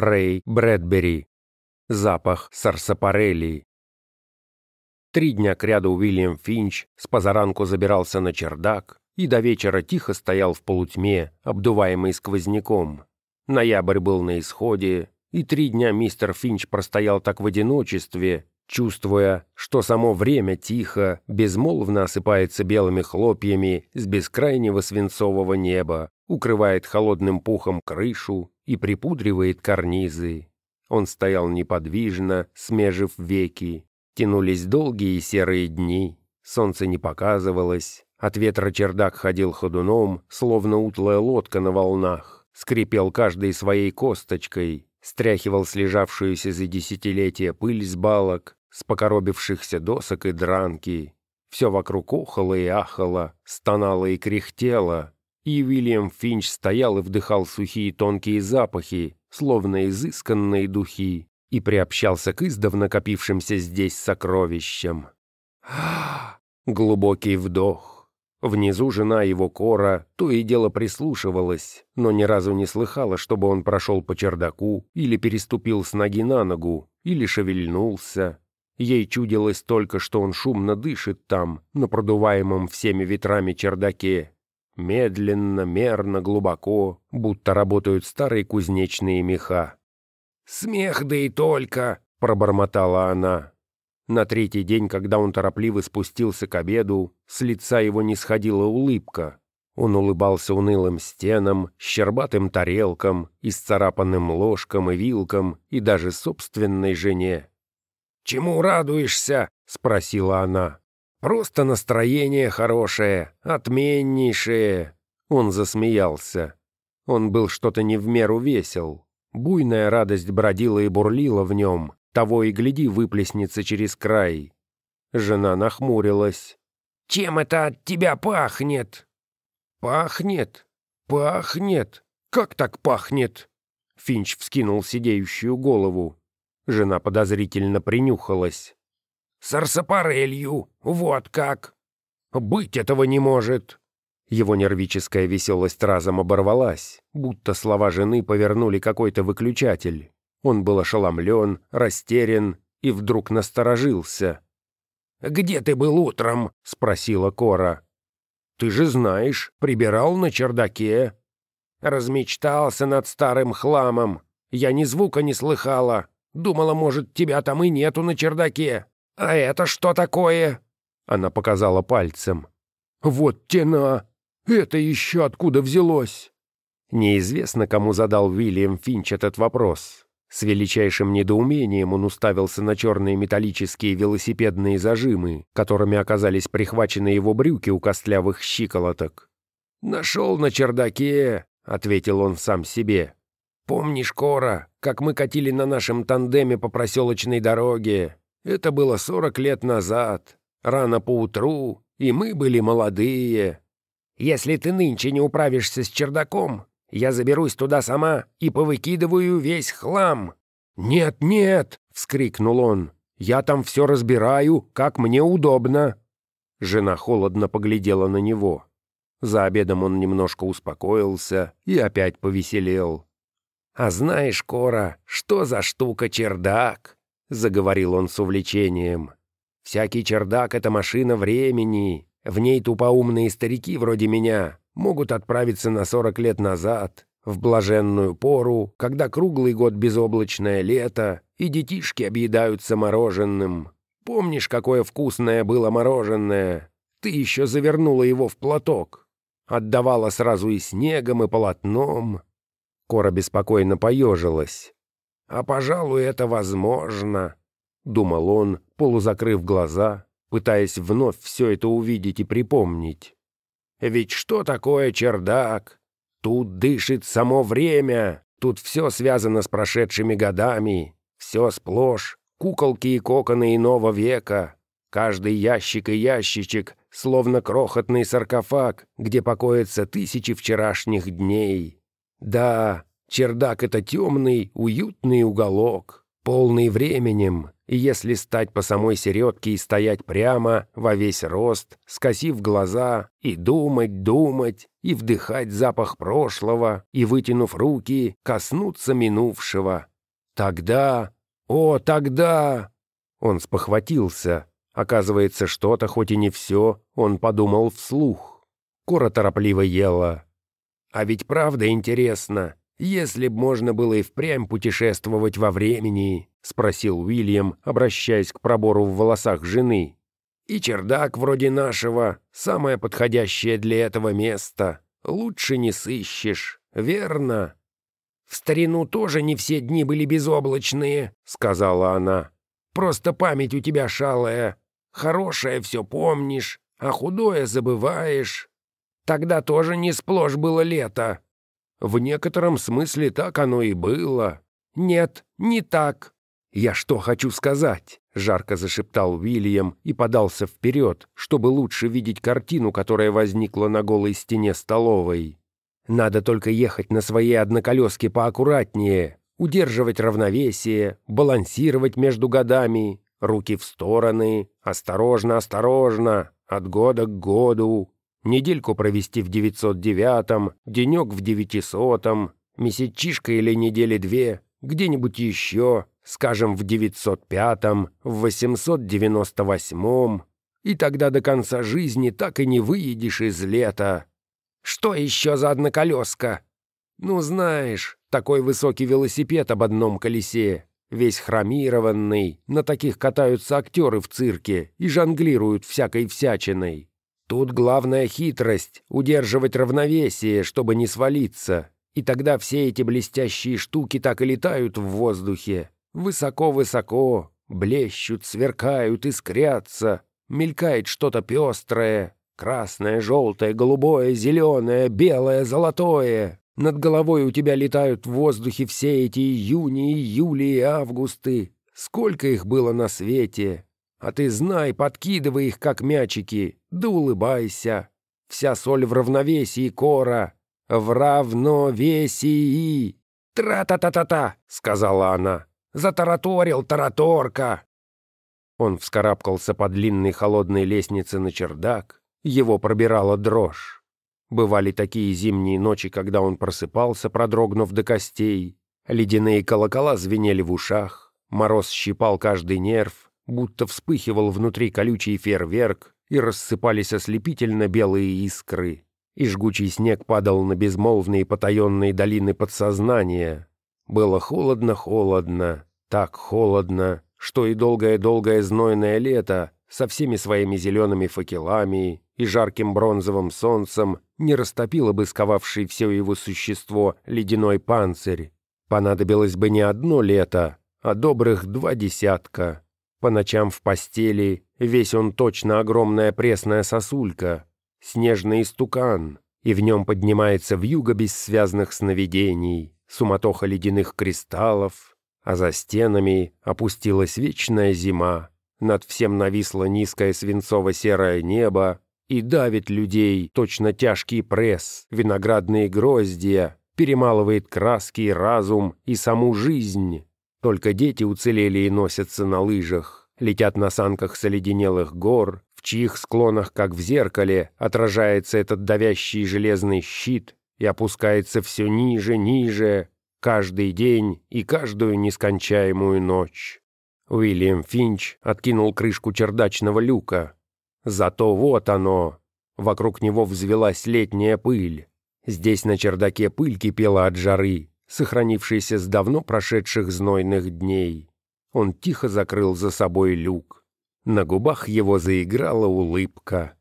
Рэй Брэдбери. Запах сарсапарелли. Три дня кряду Уильям Финч с позаранку забирался на чердак и до вечера тихо стоял в полутьме, обдуваемый сквозняком. Ноябрь был на исходе, и три дня мистер Финч простоял так в одиночестве, чувствуя, что само время тихо, безмолвно осыпается белыми хлопьями с бескрайнего свинцового неба, укрывает холодным пухом крышу и припудривает карнизы. Он стоял неподвижно, смежив веки. Тянулись долгие серые дни, солнце не показывалось, от ветра чердак ходил ходуном, словно утлая лодка на волнах, скрипел каждой своей косточкой, стряхивал слежавшуюся за десятилетия пыль с балок, с покоробившихся досок и дранки. Все вокруг охало и ахало, стонало и кряхтело, и Уильям Финч стоял и вдыхал сухие тонкие запахи, словно изысканные духи, и приобщался к издавна копившимся здесь сокровищам. Глубокий вдох. Внизу жена его Кора то и дело прислушивалась, но ни разу не слыхала, чтобы он прошел по чердаку или переступил с ноги на ногу, или шевельнулся. Ей чудилось только, что он шумно дышит там, на продуваемом всеми ветрами чердаке, Медленно, мерно, глубоко, будто работают старые кузнечные меха. «Смех да и только!» — пробормотала она. На третий день, когда он торопливо спустился к обеду, с лица его не сходила улыбка. Он улыбался унылым стенам, щербатым тарелкам, исцарапанным ложкам и вилкам и даже собственной жене. «Чему радуешься?» — спросила она. Просто настроение хорошее, отменнейшее. Он засмеялся. Он был что-то не в меру весел. Буйная радость бродила и бурлила в нем, того и гляди выплеснется через край. Жена нахмурилась. «Чем это от тебя пахнет?» «Пахнет? Пахнет? Как так пахнет?» Финч вскинул сидеющую голову. Жена подозрительно принюхалась. Сарсапарелью, вот как!» «Быть этого не может!» Его нервическая веселость разом оборвалась, будто слова жены повернули какой-то выключатель. Он был ошеломлен, растерян и вдруг насторожился. «Где ты был утром?» — спросила Кора. «Ты же знаешь, прибирал на чердаке». «Размечтался над старым хламом. Я ни звука не слыхала. Думала, может, тебя там и нету на чердаке. «А это что такое?» Она показала пальцем. «Вот тена! Это еще откуда взялось?» Неизвестно, кому задал Уильям Финч этот вопрос. С величайшим недоумением он уставился на черные металлические велосипедные зажимы, которыми оказались прихвачены его брюки у костлявых щиколоток. «Нашел на чердаке», — ответил он сам себе. «Помнишь, Кора, как мы катили на нашем тандеме по проселочной дороге? Это было сорок лет назад, рано поутру, и мы были молодые. Если ты нынче не управишься с чердаком, я заберусь туда сама и повыкидываю весь хлам». «Нет, нет!» — вскрикнул он. «Я там все разбираю, как мне удобно». Жена холодно поглядела на него. За обедом он немножко успокоился и опять повеселел. «А знаешь, Кора, что за штука чердак?» — заговорил он с увлечением. «Всякий чердак — это машина времени. В ней тупоумные старики вроде меня могут отправиться на сорок лет назад, в блаженную пору, когда круглый год безоблачное лето, и детишки объедаются мороженым. Помнишь, какое вкусное было мороженое? Ты еще завернула его в платок. Отдавала сразу и снегом, и полотном». Кора беспокойно поежилась. «А, пожалуй, это возможно», — думал он, полузакрыв глаза, пытаясь вновь все это увидеть и припомнить. «Ведь что такое чердак? Тут дышит само время, тут все связано с прошедшими годами, все сплошь, куколки и коконы иного века, каждый ящик и ящичек, словно крохотный саркофаг, где покоятся тысячи вчерашних дней. Да, Чердак — это темный, уютный уголок, полный временем, и если стать по самой середке и стоять прямо, во весь рост, скосив глаза, и думать, думать, и вдыхать запах прошлого, и, вытянув руки, коснуться минувшего. Тогда, о, тогда... Он спохватился. Оказывается, что-то, хоть и не все, он подумал вслух. Кора торопливо ела. А ведь правда интересно, если б можно было и впрямь путешествовать во времени, спросил Уильям, обращаясь к пробору в волосах жены. И чердак вроде нашего, самое подходящее для этого место. Лучше не сыщешь, верно? В старину тоже не все дни были безоблачные, сказала она. Просто память у тебя шалая. Хорошее все помнишь, а худое забываешь. Тогда тоже не сплошь было лето. В некотором смысле так оно и было. Нет, не так. Я что хочу сказать? Жарко зашептал Уильям и подался вперед, чтобы лучше видеть картину, которая возникла на голой стене столовой. Надо только ехать на своей одноколеске поаккуратнее, удерживать равновесие, балансировать между годами, руки в стороны, осторожно, осторожно, от года к году, недельку провести в 909-м, денек в 900-м, месячишка или недели две, где-нибудь еще, скажем, в 905-м, в 898-м, и тогда до конца жизни так и не выедешь из лета. Что еще за одноколеска? Ну, знаешь, такой высокий велосипед об одном колесе, весь хромированный, на таких катаются актеры в цирке и жонглируют всякой всячиной. Тут главная хитрость — удерживать равновесие, чтобы не свалиться. И тогда все эти блестящие штуки так и летают в воздухе. Высоко-высоко, блещут, сверкают, искрятся. Мелькает что-то пестрое. Красное, желтое, голубое, зеленое, белое, золотое. Над головой у тебя летают в воздухе все эти июни, июли и августы. Сколько их было на свете, а ты знай, подкидывай их, как мячики, да улыбайся. Вся соль в равновесии, Кора, в равновесии. «Тра-та-та-та-та!» — сказала она. «Затараторил, тараторка!» Он вскарабкался по длинной холодной лестнице на чердак. Его пробирала дрожь. Бывали такие зимние ночи, когда он просыпался, продрогнув до костей. Ледяные колокола звенели в ушах. Мороз щипал каждый нерв будто вспыхивал внутри колючий фейерверк, и рассыпались ослепительно белые искры, и жгучий снег падал на безмолвные потаенные долины подсознания. Было холодно-холодно, так холодно, что и долгое-долгое знойное лето со всеми своими зелеными факелами и жарким бронзовым солнцем не растопило бы сковавший все его существо ледяной панцирь. Понадобилось бы не одно лето, а добрых два десятка. По ночам в постели весь он точно огромная пресная сосулька, снежный истукан, и в нем поднимается вьюга бессвязных сновидений, суматоха ледяных кристаллов, а за стенами опустилась вечная зима, над всем нависло низкое свинцово-серое небо и давит людей точно тяжкий пресс, виноградные гроздья, перемалывает краски и разум и саму жизнь. Только дети уцелели и носятся на лыжах, летят на санках с оледенелых гор, в чьих склонах, как в зеркале, отражается этот давящий железный щит и опускается все ниже, ниже, каждый день и каждую нескончаемую ночь. Уильям Финч откинул крышку чердачного люка. Зато вот оно. Вокруг него взвелась летняя пыль. Здесь на чердаке пыль кипела от жары, сохранившийся с давно прошедших знойных дней. Он тихо закрыл за собой люк. На губах его заиграла улыбка.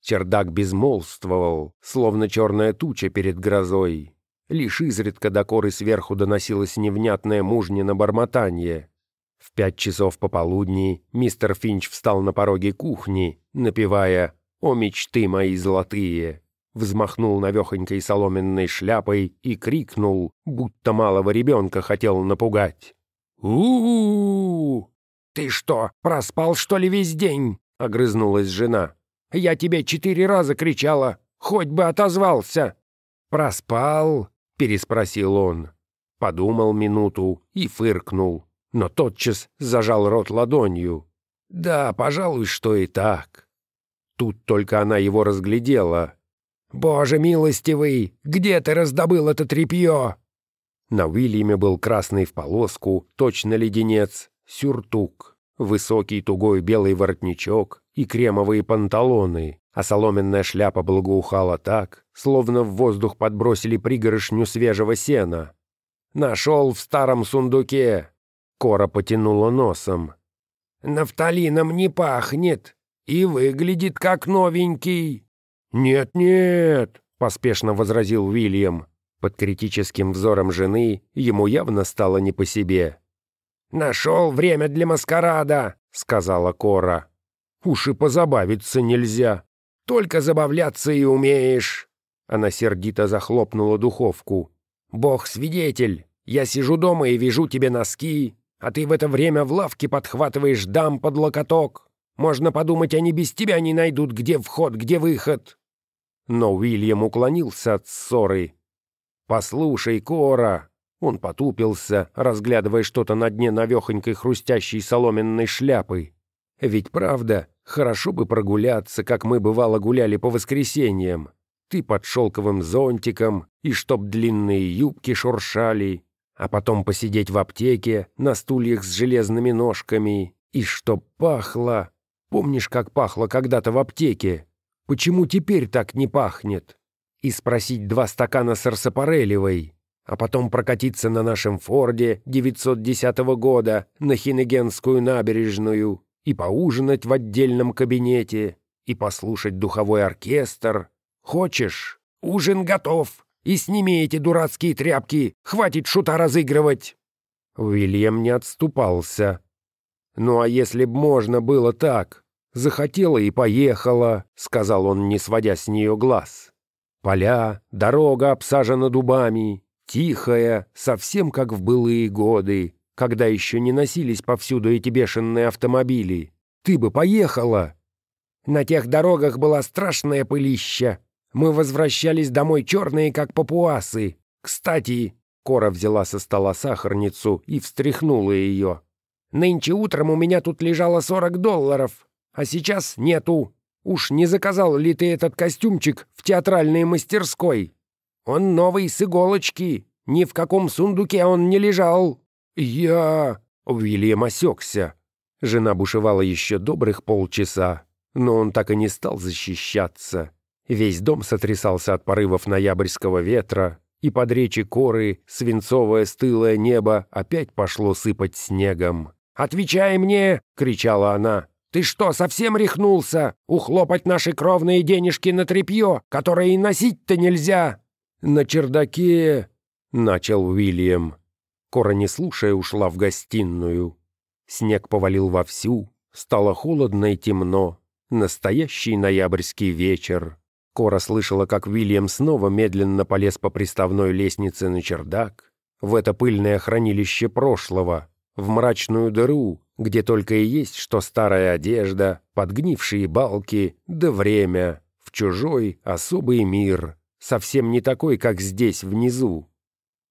Чердак безмолвствовал, словно черная туча перед грозой. Лишь изредка до коры сверху доносилось невнятное мужнино бормотание. В пять часов пополудни мистер Финч встал на пороге кухни, напевая «О мечты мои золотые!» Взмахнул навехонькой соломенной шляпой и крикнул, будто малого ребенка хотел напугать. у у, Ты что, проспал, что ли, весь день?» — огрызнулась жена. «Я тебе четыре раза кричала, хоть бы отозвался!» «Проспал?» — переспросил он. Подумал минуту и фыркнул. но тотчас зажал рот ладонью. Да, пожалуй, что и так. Тут только она его разглядела. «Боже милостивый, где ты раздобыл это тряпье?» На Уильяме был красный в полоску, точно леденец, сюртук, высокий тугой белый воротничок и кремовые панталоны, а соломенная шляпа благоухала так, словно в воздух подбросили пригоршню свежего сена. «Нашел в старом сундуке!» Кора потянула носом. «Нафталином не пахнет и выглядит как новенький». «Нет-нет», — поспешно возразил Уильям. Под критическим взором жены ему явно стало не по себе. «Нашел время для маскарада», — сказала Кора. «Уж и позабавиться нельзя. Только забавляться и умеешь». Она сердито захлопнула духовку. «Бог свидетель, я сижу дома и вяжу тебе носки, а ты в это время в лавке подхватываешь дам под локоток. Можно подумать, они без тебя не найдут, где вход, где выход». Но Уильям уклонился от ссоры. «Послушай, Кора!» Он потупился, разглядывая что-то на дне навехонькой хрустящей соломенной шляпы. «Ведь правда, хорошо бы прогуляться, как мы бывало гуляли по воскресеньям. Ты под шелковым зонтиком, и чтоб длинные юбки шуршали, а потом посидеть в аптеке на стульях с железными ножками, и чтоб пахло. Помнишь, как пахло когда-то в аптеке? Почему теперь так не пахнет? И спросить два стакана сарсапарелевой, а потом прокатиться на нашем Форде 910 года на Хинегенскую набережную и поужинать в отдельном кабинете, и послушать духовой оркестр. Хочешь? Ужин готов!» И сними эти дурацкие тряпки, хватит шута разыгрывать!» Уильям не отступался. «Ну а если б можно было так? Захотела и поехала», — сказал он, не сводя с нее глаз. «Поля, дорога обсажена дубами, тихая, совсем как в былые годы, когда еще не носились повсюду эти бешеные автомобили. Ты бы поехала!» «На тех дорогах была страшная пылища», мы возвращались домой черные, как папуасы. Кстати, Кора взяла со стола сахарницу и встряхнула ее. Нынче утром у меня тут лежало 40 долларов, а сейчас нету. Уж не заказал ли ты этот костюмчик в театральной мастерской? Он новый с иголочки. Ни в каком сундуке он не лежал. Я... Уильям осекся. Жена бушевала еще добрых полчаса, но он так и не стал защищаться. Весь дом сотрясался от порывов ноябрьского ветра, и под речи коры свинцовое стылое небо опять пошло сыпать снегом. «Отвечай мне!» — кричала она. «Ты что, совсем рехнулся? Ухлопать наши кровные денежки на тряпье, которое и носить-то нельзя!» «На чердаке!» — начал Уильям. Кора, не слушая, ушла в гостиную. Снег повалил вовсю, стало холодно и темно. Настоящий ноябрьский вечер. Кора слышала, как Уильям снова медленно полез по приставной лестнице на чердак, в это пыльное хранилище прошлого, в мрачную дыру, где только и есть что старая одежда, подгнившие балки, да время, в чужой особый мир, совсем не такой, как здесь, внизу.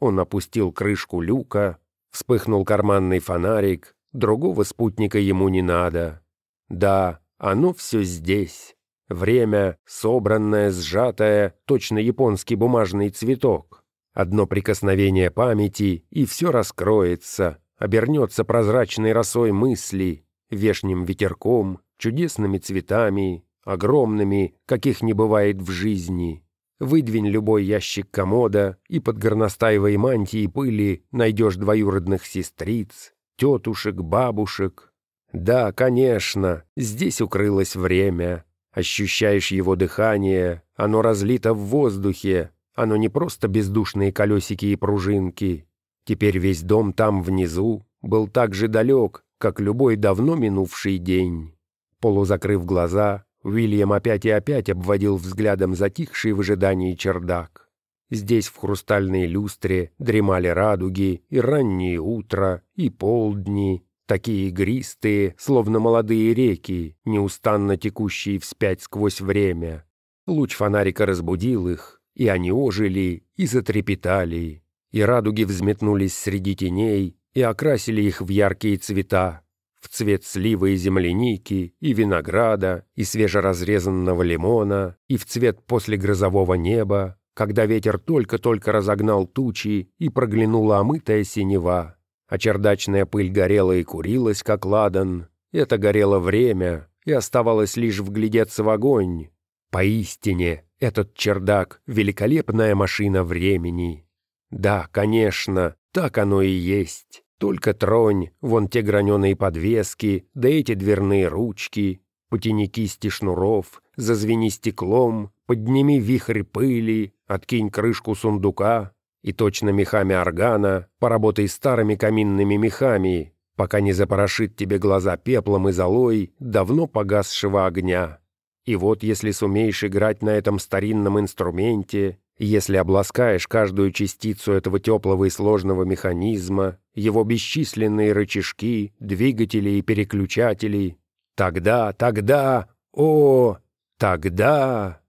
Он опустил крышку люка, вспыхнул карманный фонарик, другого спутника ему не надо. Да, оно все здесь. Время, собранное, сжатое, точно японский бумажный цветок. Одно прикосновение памяти, и все раскроется, обернется прозрачной росой мысли, вешним ветерком, чудесными цветами, огромными, каких не бывает в жизни. Выдвинь любой ящик комода, и под горностаевой мантией пыли найдешь двоюродных сестриц, тетушек, бабушек. Да, конечно, здесь укрылось время, Ощущаешь его дыхание, оно разлито в воздухе, оно не просто бездушные колесики и пружинки. Теперь весь дом там внизу был так же далек, как любой давно минувший день. Полузакрыв глаза, Уильям опять и опять обводил взглядом затихший в ожидании чердак. Здесь в хрустальной люстре дремали радуги и раннее утро, и полдни, такие игристые, словно молодые реки, неустанно текущие вспять сквозь время. Луч фонарика разбудил их, и они ожили и затрепетали, и радуги взметнулись среди теней, и окрасили их в яркие цвета, в цвет сливы и земляники, и винограда, и свежеразрезанного лимона, и в цвет послегрозового неба, когда ветер только-только разогнал тучи и проглянула омытая синева, а чердачная пыль горела и курилась, как ладан. Это горело время, и оставалось лишь вглядеться в огонь. Поистине, этот чердак — великолепная машина времени. Да, конечно, так оно и есть. Только тронь, вон те граненые подвески, да эти дверные ручки, потяни кисти шнуров, зазвени стеклом, подними вихрь пыли, откинь крышку сундука и точно мехами органа поработай старыми каминными мехами, пока не запорошит тебе глаза пеплом и золой давно погасшего огня. И вот если сумеешь играть на этом старинном инструменте, если обласкаешь каждую частицу этого теплого и сложного механизма, его бесчисленные рычажки, двигатели и переключатели, тогда, тогда, о, тогда...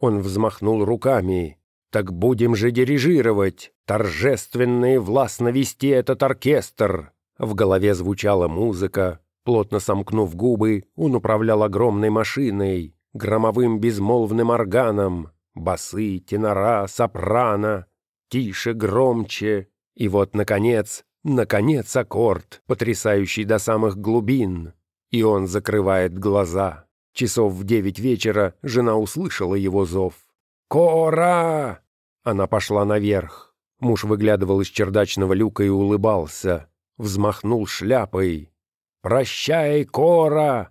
Он взмахнул руками. «Так будем же дирижировать, торжественно и властно вести этот оркестр!» В голове звучала музыка. Плотно сомкнув губы, он управлял огромной машиной, громовым безмолвным органом. Басы, тенора, сопрано, тише, громче. И вот, наконец, наконец аккорд, потрясающий до самых глубин. И он закрывает глаза. Часов в девять вечера жена услышала его зов. «Кора!» Она пошла наверх. Муж выглядывал из чердачного люка и улыбался. Взмахнул шляпой. «Прощай, Кора!»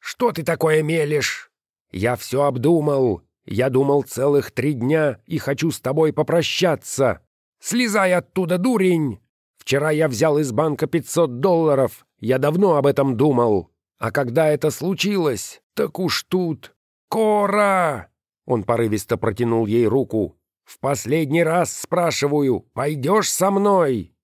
«Что ты такое мелешь?» «Я все обдумал. Я думал целых три дня и хочу с тобой попрощаться. Слезай оттуда, дурень! Вчера я взял из банка пятьсот долларов. Я давно об этом думал. А когда это случилось, так уж тут... Кора!» Он порывисто протянул ей руку. «В последний раз спрашиваю, пойдешь со мной?»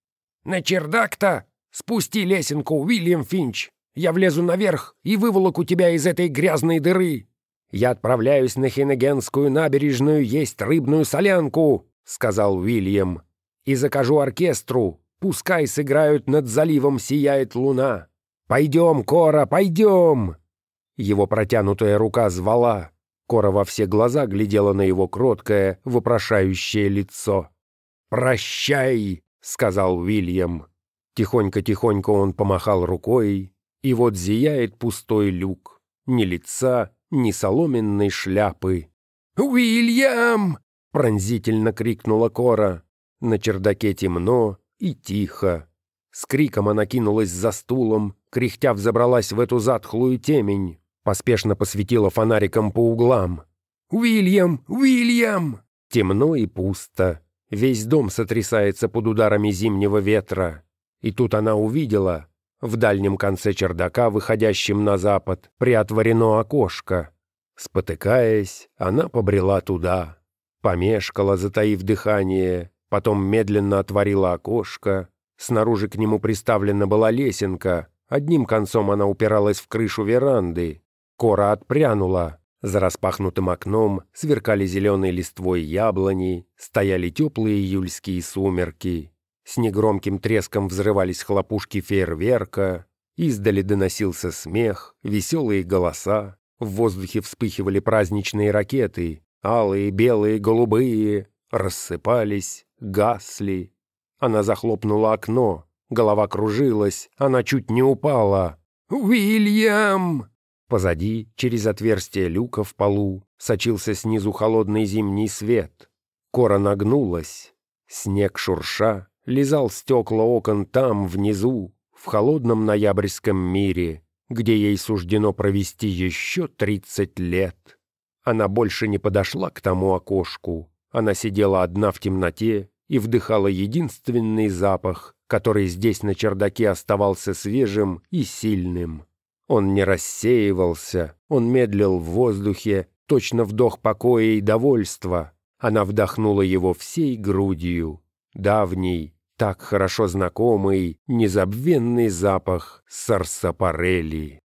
«На чердак-то? Спусти лесенку, Уильям Финч. Я влезу наверх и выволоку тебя из этой грязной дыры. Я отправляюсь на Хенегенскую набережную есть рыбную солянку», — сказал Уильям. «И закажу оркестру. Пускай сыграют над заливом сияет луна. Пойдем, Кора, пойдем!» Его протянутая рука звала. Кора во все глаза глядела на его кроткое, вопрошающее лицо. «Прощай!» — сказал Уильям. Тихонько-тихонько он помахал рукой, и вот зияет пустой люк. Ни лица, ни соломенной шляпы. «Уильям!» — пронзительно крикнула Кора. На чердаке темно и тихо. С криком она кинулась за стулом, кряхтя взобралась в эту затхлую темень. Поспешно посветила фонариком по углам. «Уильям! Уильям!» Темно и пусто. Весь дом сотрясается под ударами зимнего ветра. И тут она увидела, в дальнем конце чердака, выходящем на запад, приотворено окошко. Спотыкаясь, она побрела туда. Помешкала, затаив дыхание, потом медленно отворила окошко. Снаружи к нему приставлена была лесенка. Одним концом она упиралась в крышу веранды, Кора отпрянула. За распахнутым окном сверкали зеленые листвой яблони, стояли теплые июльские сумерки. С негромким треском взрывались хлопушки фейерверка, издали доносился смех, веселые голоса, в воздухе вспыхивали праздничные ракеты, алые, белые, голубые, рассыпались, гасли. Она захлопнула окно, голова кружилась, она чуть не упала. «Уильям!» Позади, через отверстие люка в полу, сочился снизу холодный зимний свет. Кора нагнулась. Снег шурша, лизал стекла окон там, внизу, в холодном ноябрьском мире, где ей суждено провести еще тридцать лет. Она больше не подошла к тому окошку. Она сидела одна в темноте и вдыхала единственный запах, который здесь на чердаке оставался свежим и сильным. Он не рассеивался, он медлил в воздухе, точно вдох покоя и довольства. Она вдохнула его всей грудью. Давний, так хорошо знакомый, незабвенный запах сарсапарелли.